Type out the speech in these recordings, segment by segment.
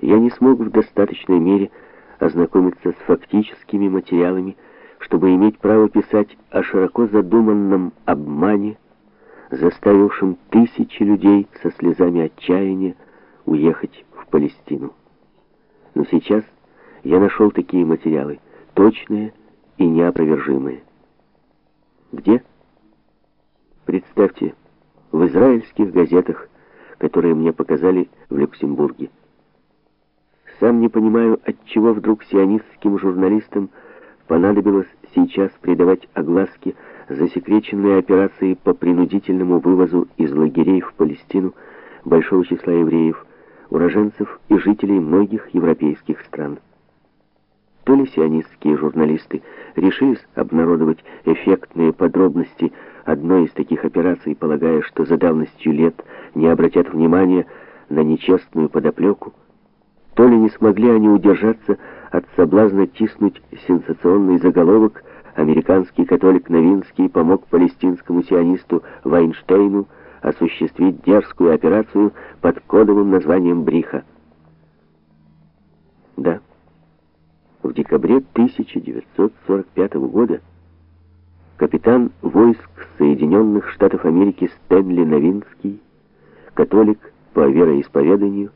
я не смог в достаточной мере ознакомиться с фактическими материалами, чтобы иметь право писать о широко задуманном обмане, заставившем тысячи людей со слезами отчаяния уехать в Палестину. Но сейчас я нашел такие материалы, точные и неопровержимые. Где? Представьте, в израильских газетах, которые мне показали в Люксембурге. Сам не понимаю, от чего вдруг сионистским журналистам понадобилось сейчас придавать огласке засекреченные операции по принудительному вывозу из лагерей в Палестину большого числа евреев, уроженцев и жителей многих европейских стран. То ли сионистские журналисты решились обнародовать эффектные подробности одной из таких операций, полагая, что за давностью лет не обратят внимания на нечестную подоплеку, то ли не смогли они удержаться от соблазна тиснуть сенсационный заголовок «Американский католик Новинский помог палестинскому сионисту Вайнштейну осуществить дерзкую операцию под кодовым названием «Бриха». Да, в декабре 1945 года капитан войск Соединенных Штатов Америки Стэнли Новинский, католик по вероисповеданию,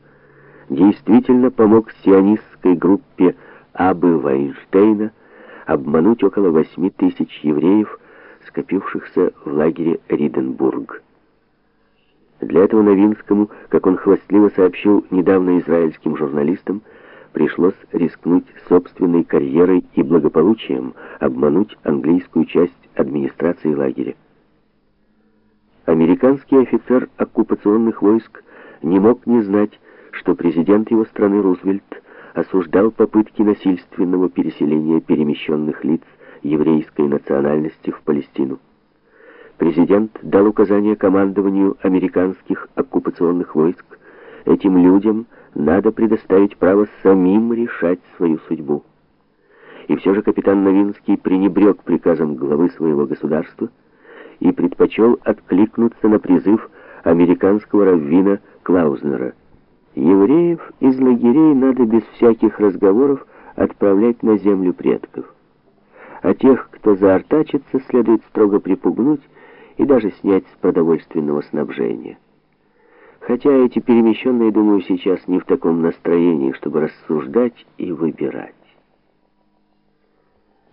действительно помог сионистской группе Абы Вайнштейна обмануть около 8 тысяч евреев, скопившихся в лагере Риденбург. Для этого Новинскому, как он хвастливо сообщил недавно израильским журналистам, пришлось рискнуть собственной карьерой и благополучием, обмануть английскую часть администрации лагеря. Американский офицер оккупационных войск не мог не знать, что президент его страны Рузвельт осуждал попытки насильственного переселения перемещенных лиц еврейской национальности в Палестину. Президент дал указание командованию американских оккупационных войск этим людям надо предоставить право самим решать свою судьбу. И все же капитан Новинский пренебрег приказом главы своего государства и предпочел откликнуться на призыв американского раввина Клаузнера – Евреев из лагерей надо без всяких разговоров отправлять на землю предков. А тех, кто заортачится, следует строго припугнуть и даже снять с продовольственного снабжения. Хотя эти перемещенные, думаю, сейчас не в таком настроении, чтобы рассуждать и выбирать.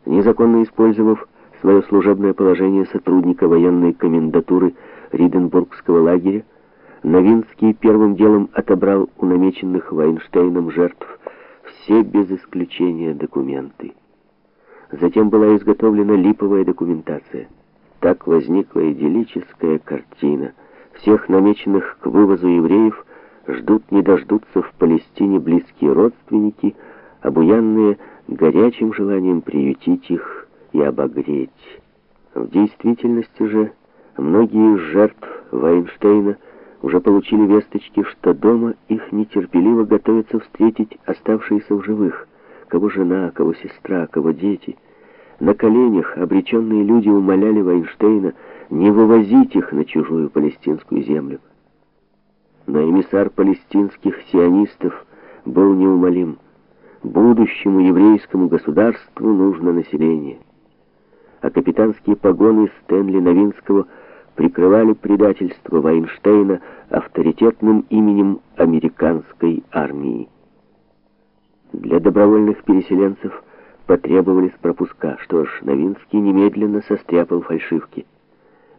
Незаконно использовав свое служебное положение сотрудника военной комендатуры Риденбургского лагеря, Новинский первым делом отобрал у намеченных Вайнштейном жертв все без исключения документы. Затем была изготовлена липовая документация. Так возникла идиллическая картина. Всех намеченных к вывозу евреев ждут не дождутся в Палестине близкие родственники, обуянные горячим желанием приютить их и обогреть. В действительности же многие из жертв Вайнштейна – уже получили весточки, что дома их нетерпеливо готовятся встретить оставшиеся в живых. Кого жена, кого сестра, кого дети. На коленях обреченные люди умоляли Вайнштейна не вывозить их на чужую палестинскую землю. Но эмиссар палестинских сионистов был неумолим. Будущему еврейскому государству нужно население. А капитанские погоны Стэнли Новинского – прикрывали предательство Вайнштейна авторитетным именем американской армии. Для добровольных переселенцев потребовались пропуска. Что ж, Новинский немедленно состряпал фальшивки.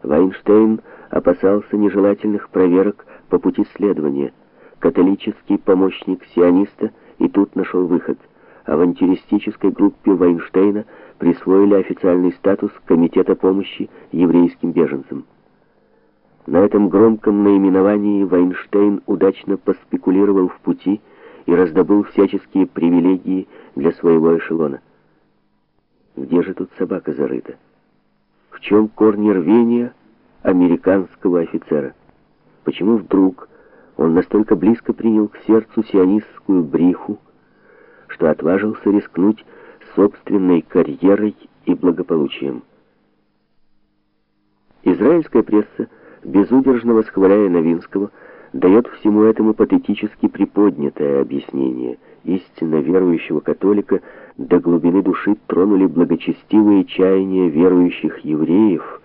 Вайнштейн опасался нежелательных проверок по пути следования. Католический помощник сиониста и тут нашел выход. Авантюристической группе Вайнштейна присвоили официальный статус Комитета помощи еврейским беженцам. На этом громком наименовании Вайнштейн удачно поспекулировал в пути и раздобыл всяческие привилегии для своего эшелона. Где же тут собака зарыта? В чем корни рвения американского офицера? Почему вдруг он настолько близко принял к сердцу сионистскую бриху, что отважился рискнуть собственной карьерой и благополучием? Израильская пресса безудержно восхваляя Новинского, дает всему этому патетически приподнятое объяснение. Истинно верующего католика до глубины души тронули благочестивые чаяния верующих евреев,